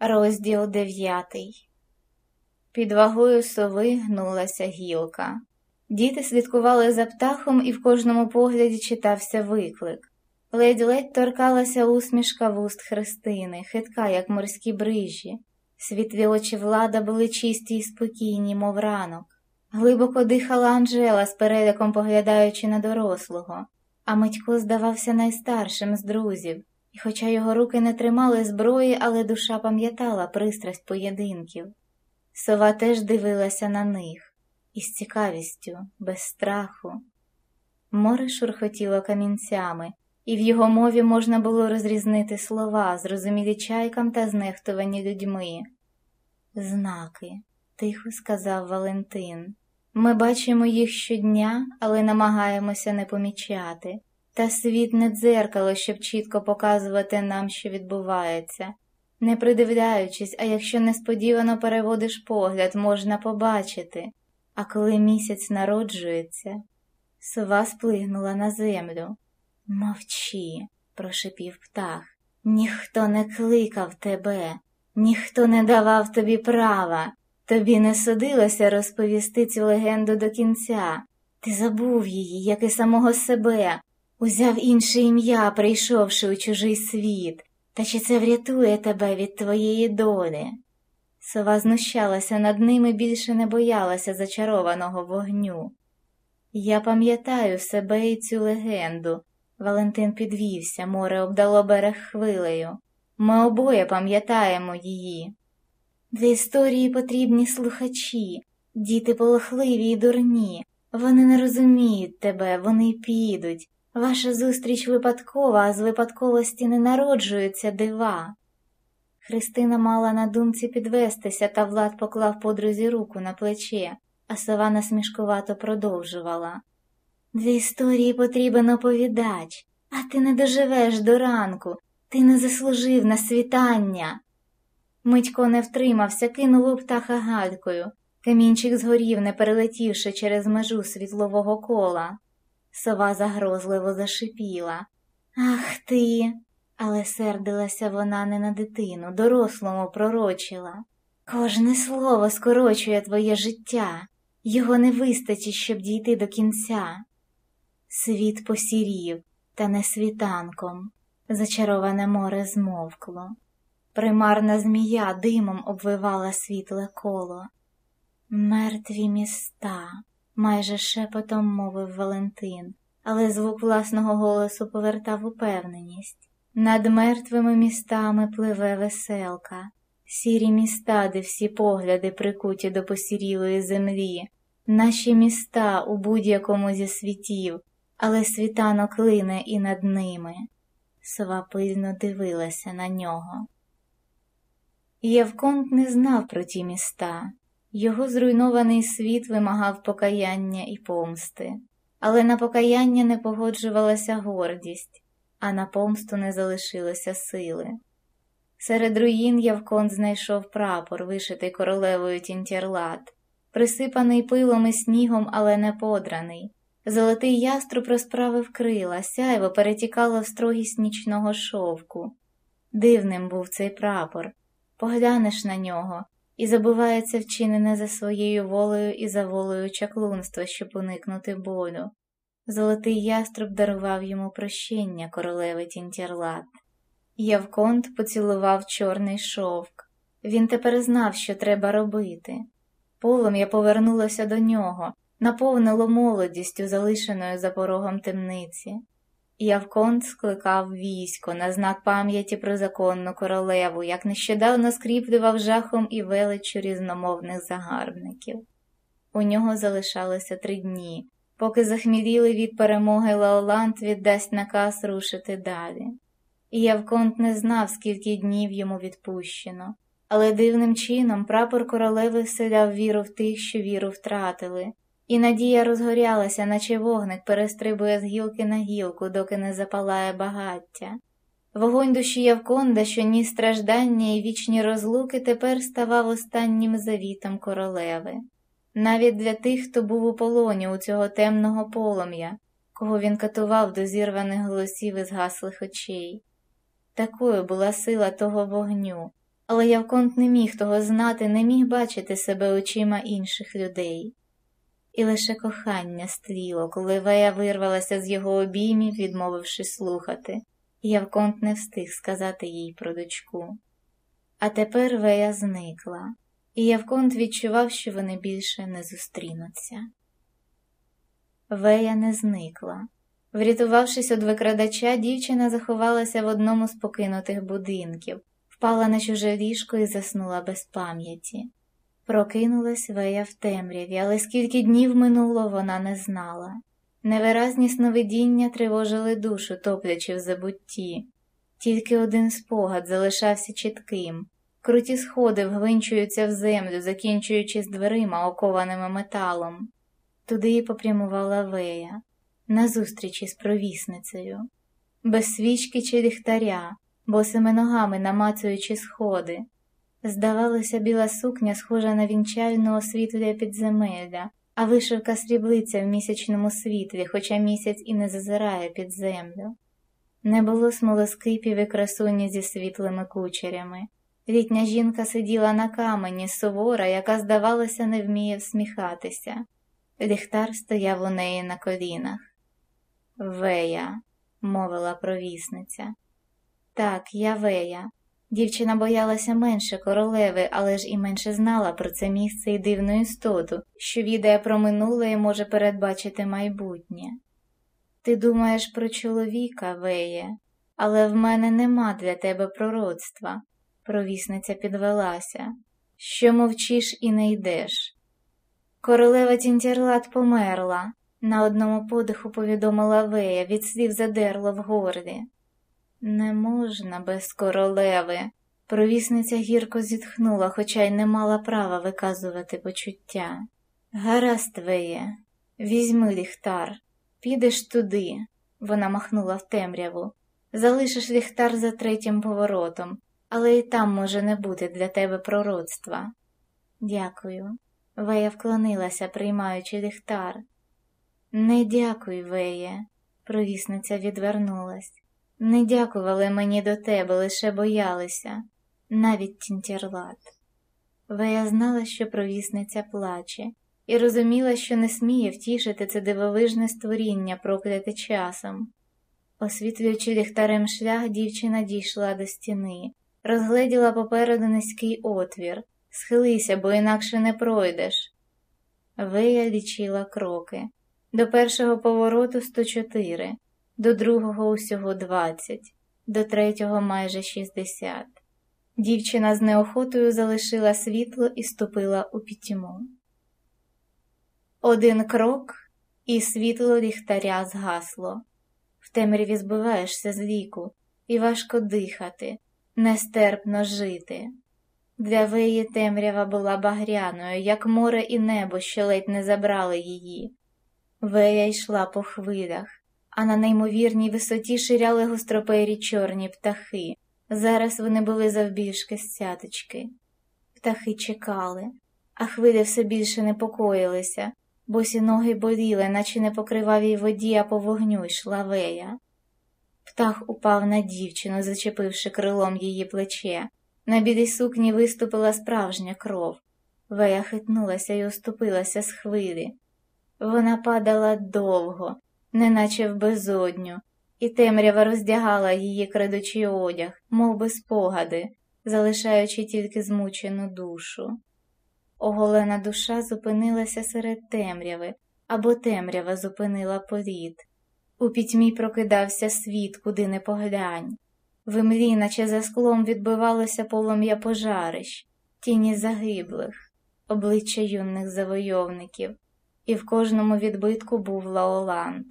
Розділ дев'ятий. Під вагою сови гнулася гілка. Діти слідкували за птахом, і в кожному погляді читався виклик. Ледь-ледь торкалася усмішка вуст Христини, хитка, як морські брижі. Світлі очі влада були чисті й спокійні, мов ранок. Глибоко дихала Анжела з переляком поглядаючи на дорослого, а Митько здавався найстаршим з друзів. І хоча його руки не тримали зброї, але душа пам'ятала пристрасть поєдинків. Сова теж дивилася на них із цікавістю, без страху. Море шурхотіло камінцями, і в його мові можна було розрізнити слова, зрозумілі чайкам та знехтувані людьми. Знаки, тихо сказав Валентин. Ми бачимо їх щодня, але намагаємося не помічати. Та світ не дзеркало, щоб чітко показувати нам, що відбувається. Не придивляючись, а якщо несподівано переводиш погляд, можна побачити. А коли місяць народжується, сова сплигнула на землю. Мовчи, прошепів птах. Ніхто не кликав тебе, ніхто не давав тобі права, тобі не судилося розповісти цю легенду до кінця. Ти забув її, як і самого себе. Узяв інше ім'я, прийшовши у чужий світ, та чи це врятує тебе від твоєї долі? Сова знущалася над ними більше не боялася зачарованого вогню. Я пам'ятаю себе і цю легенду. Валентин підвівся, море обдало берег хвилею. Ми обоє пам'ятаємо її. Для історії потрібні слухачі, діти полохливі й дурні. Вони не розуміють тебе, вони підуть. Ваша зустріч випадкова, а з випадковості не народжуються дива. Христина мала на думці підвестися, та Влад поклав подрузі руку на плече, а сова насмішкувато продовжувала. Для історії потрібен оповідач, а ти не доживеш до ранку, ти не заслужив на світання. Митько не втримався, кинув у птаха гадкою. Камінчик згорів, не перелетівши через межу світлового кола. Сова загрозливо зашипіла. Ах ти. Але сердилася вона не на дитину, дорослому пророчила. Кожне слово скорочує твоє життя, його не вистачить, щоб дійти до кінця. Світ посірів, та не світанком. Зачароване море змовкло. Примарна змія димом обвивала світле коло. Мертві міста майже шепотом мовив Валентин, але звук власного голосу повертав упевненість. Над мертвими містами пливе веселка, сірі міста, де всі погляди прикуті до посірілої землі, наші міста у будь-якому зі світів, але світанок лине і над ними. Сова пильно дивилася на нього. Євконт не знав про ті міста. Його зруйнований світ вимагав покаяння і помсти, але на покаяння не погоджувалася гордість, а на помсту не залишилося сили. Серед руїн Явкон знайшов прапор, вишитий королевою тінтєрлат, присипаний пилом і снігом, але не подраний. Золотий яструб розправив крила, сяйво перетікало в строгість нічного шовку. Дивним був цей прапор. Поглянеш на нього і забувається вчинене за своєю волею і за волею чаклунства, щоб уникнути болю. Золотий яструб дарував йому прощення королеви Тінтєрлат. Явконт поцілував чорний шовк. Він тепер знав, що треба робити. Полум'я повернулося до нього, наповнило молодістю, залишеною за порогом темниці. Явконт скликав військо на знак пам'яті про законну королеву, як нещодавно скріплював жахом і величчю різномовних загарбників. У нього залишалося три дні, поки захміліли від перемоги Лаоланд віддасть наказ рушити далі. І Явконт не знав, скільки днів йому відпущено, але дивним чином прапор королеви вселяв віру в тих, що віру втратили. І надія розгорялася, наче вогник перестрибує з гілки на гілку, доки не запалає багаття. Вогонь душі Явконда, що ніс страждання і вічні розлуки, тепер ставав останнім завітом королеви. Навіть для тих, хто був у полоні у цього темного полум'я, кого він катував до зірваних голосів і згаслих очей. Такою була сила того вогню, але Явконт не міг того знати, не міг бачити себе очима інших людей. І лише кохання стріло, коли Вея вирвалася з його обіймів, відмовивши слухати, Явконт не встиг сказати їй про дочку. А тепер Вея зникла, і Явконт відчував, що вони більше не зустрінуться. Вея не зникла. Врятувавшись від викрадача, дівчина заховалася в одному з покинутих будинків, впала на чуже ліжко і заснула без пам'яті. Прокинулась Вея в темряві, але скільки днів минуло, вона не знала. Невиразні сновидіння тривожили душу, топлячи в забутті. Тільки один спогад залишався чітким. Круті сходи вгвинчуються в землю, закінчуючись дверима, окованими металом. Туди і попрямувала Вея, назустріч із провісницею, без свічки чи ліхтаря, босими ногами намацуючи сходи. Здавалося, біла сукня схожа на вінчальну освітлює підземелля, а вишивка сріблиця в місячному світлі, хоча місяць і не зазирає під землю. Не було смолоскипів і красуні зі світлими кучерями. Літня жінка сиділа на камені, сувора, яка, здавалося, не вміє всміхатися. Ліхтар стояв у неї на колінах. Вея, мовила провісниця. Так, я Вея. Дівчина боялася менше королеви, але ж і менше знала про це місце і дивну істоту, що відає про минуле і може передбачити майбутнє. Ти думаєш про чоловіка, Веє, але в мене нема для тебе пророцтва, провісниця підвелася. Що мовчиш і не йдеш. Королева Тінтєрлат померла, на одному подиху повідомила Вея, від слів задерло в горлі. Не можна без королеви. Провісниця гірко зітхнула, хоча й не мала права виказувати почуття. Гаразд, Веє, візьми ліхтар, підеш туди, вона махнула в темряву. Залишиш ліхтар за третім поворотом, але і там може не бути для тебе пророцтва. Дякую. Вея вклонилася, приймаючи ліхтар. Не дякуй, Веє, провісниця відвернулась. Не дякували мені до тебе, лише боялися, навіть тінтєрлат. Вея знала, що провісниця плаче, і розуміла, що не сміє втішити це дивовижне створіння, прокляте часом. Освітлюючи ліхтарем шлях, дівчина дійшла до стіни, розгледіла попереду низький отвір. Схилися, бо інакше не пройдеш. Вея лічила кроки. До першого повороту 104, до другого усього 20, до третього майже 60. Дівчина з неохотою залишила світло і ступила у пітьму. Один крок, і світло ліхтаря згасло. В темряві збиваєшся з ліку, і важко дихати, нестерпно жити. Для веї темрява була багряною, як море і небо, що ледь не забрали її. Вея йшла по хвилях, а на неймовірній висоті ширяли гостропері чорні птахи. Зараз вони були завбільшки з цяточки. Птахи чекали, а хвилі все більше непокоїлися, босі ноги боліли, наче не по кривавій воді, а по вогню йшла вея. Птах упав на дівчину, зачепивши крилом її плече. На білій сукні виступила справжня кров. Вея хитнулася і уступилася з хвилі. Вона падала довго, неначе в безодню, і темрява роздягала її крадучий одяг, мов би спогади, залишаючи тільки змучену душу. Оголена душа зупинилася серед темряви, або темрява зупинила політ. У пітьмі прокидався світ, куди не поглянь. В імлі, наче за склом відбивалося полум'я пожарищ, тіні загиблих, обличчя юних завойовників, і в кожному відбитку був Лаоланд.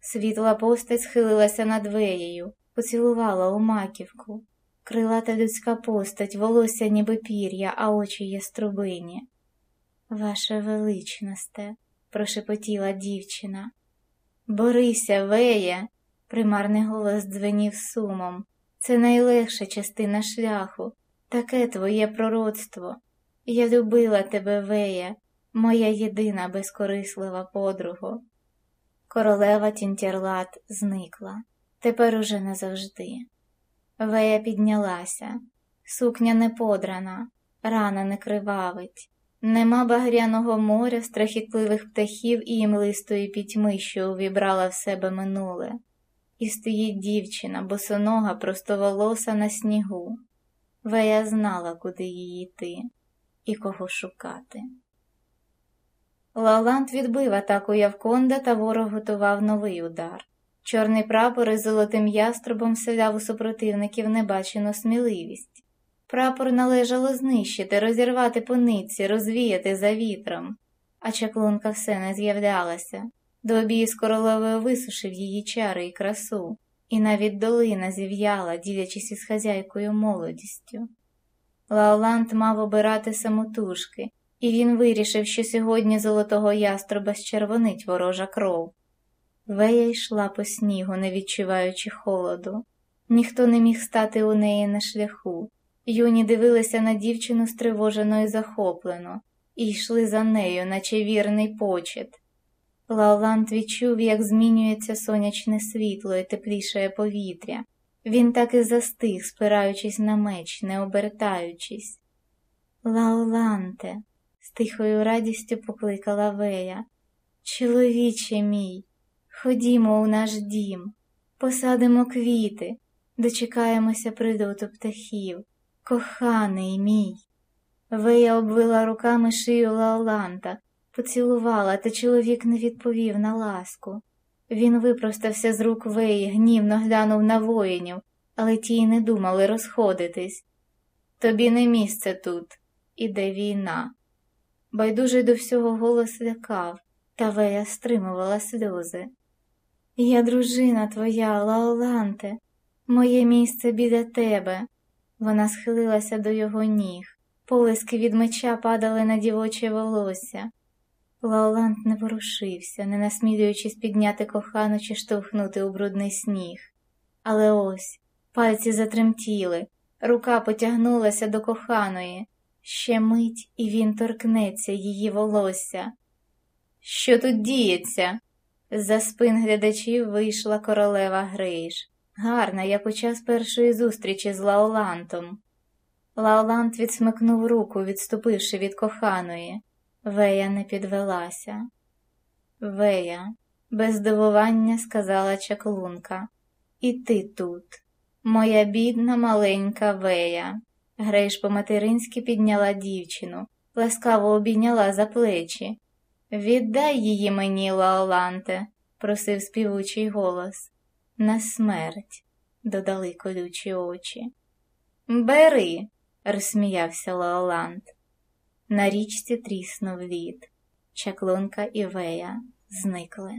Світла постать схилилася над веєю, поцілувала у маківку, крилата людська постать, волосся, ніби пір'я, а очі є струбині. Ваше величносте, прошепотіла дівчина. Борися, веє, примарний голос дзвенів сумом. Це найлегша частина шляху, таке твоє пророцтво. Я любила тебе, Вея, моя єдина безкорислива подруга. Королева Тінтєрлат зникла, тепер уже назавжди. Вея піднялася. Сукня не подрана, рана не кривавить, нема багряного моря, страхітливих птахів і імлистої пітьми, що увібрала в себе минуле, і стоїть дівчина, босонога, простоволоса на снігу. Вея знала, куди її йти і кого шукати. Лаланд відбив атаку Явконда, та ворог готував новий удар. Чорний прапор із золотим яструбом вселяв у супротивників небачену сміливість. Прапор належало знищити, розірвати по нитці, розвіяти за вітром, а чаклунка все не з'являлася. Добій з королевою висушив її чари і красу, і навіть долина зів'яла, ділячись із хазяйкою молодістю. Лаоланд мав обирати самотужки, і він вирішив, що сьогодні золотого яструба щервонить ворожа кров. Вея йшла по снігу, не відчуваючи холоду. Ніхто не міг стати у неї на шляху. Юні дивилися на дівчину стривожено і захоплено, і йшли за нею, наче вірний почет. Лаоланд відчув, як змінюється сонячне світло і теплішає повітря. Він так і застиг, спираючись на меч, не обертаючись. Лаоланте, тихою радістю покликала Вея. Чоловіче мій, ходімо у наш дім, посадимо квіти, дочекаємося прильоту птахів. Коханий мій. Вея обвила руками шию Лаоланта, поцілувала, та чоловік не відповів на ласку. Він випростався з рук Веї, гнівно глянув на воїнів, але ті й не думали розходитись. Тобі не місце тут, іде війна. Байдужий до всього голос лякав, та Вея стримувала сльози. Я дружина твоя, Лаоланте, моє місце біля тебе. Вона схилилася до його ніг, полиски від меча падали на дівоче волосся. Лаоланд не ворушився, не насмілюючись підняти кохану чи штовхнути у брудний сніг. Але ось пальці затремтіли, рука потягнулася до коханої. Ще мить, і він торкнеться її волосся. Що тут діється? За спин глядачів вийшла королева Грейш, гарна, як у час першої зустрічі з Лаолантом. Лаолант відсмикнув руку, відступивши від коханої. Вея не підвелася. Вея, без здивування сказала чаклунка. І ти тут, моя бідна маленька вея. Грейш по материнськи підняла дівчину, ласкаво обійняла за плечі. Віддай її мені, Лаоланте, просив співучий голос. На смерть, додали колючі очі. Бери, розсміявся Лаоланд. На річці тріснув лід. Чаклунка і Вея зникли.